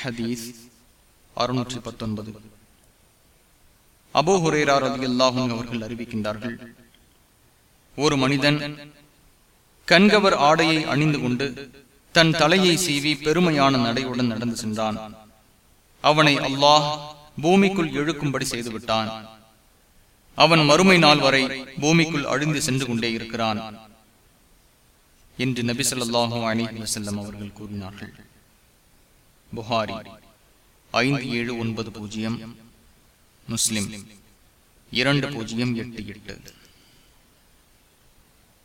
ஹதீஸ் அறுநூற்றி பத்தொன்பது. அபோ ஹுரேரார் அல்லாஹும் அவர்கள் அறிவிக்கின்றார்கள் ஒரு மனிதன் கண்கவர் ஆடையை அணிந்து கொண்டு தன் தலையை சீவி பெருமையான நடையுடன் நடந்து சென்றான். அவனை அல்லாஹ் பூமிக்குள் எழுக்கும்படி செய்துவிட்டான். அவன் மறுமை நாள் வரை பூமிக்குள் அழிந்து சென்று கொண்டே இருக்கிறான். என்று நபி சொல்லாஹு அலி வசல்லம் அவர்கள் கூறினார்கள். புகாரி ஐந்து ஏழு ஒன்பது பூஜ்ஜியம் முஸ்லிம். இரண்டு பூஜ்ஜியம் எட்டு. எட்டு.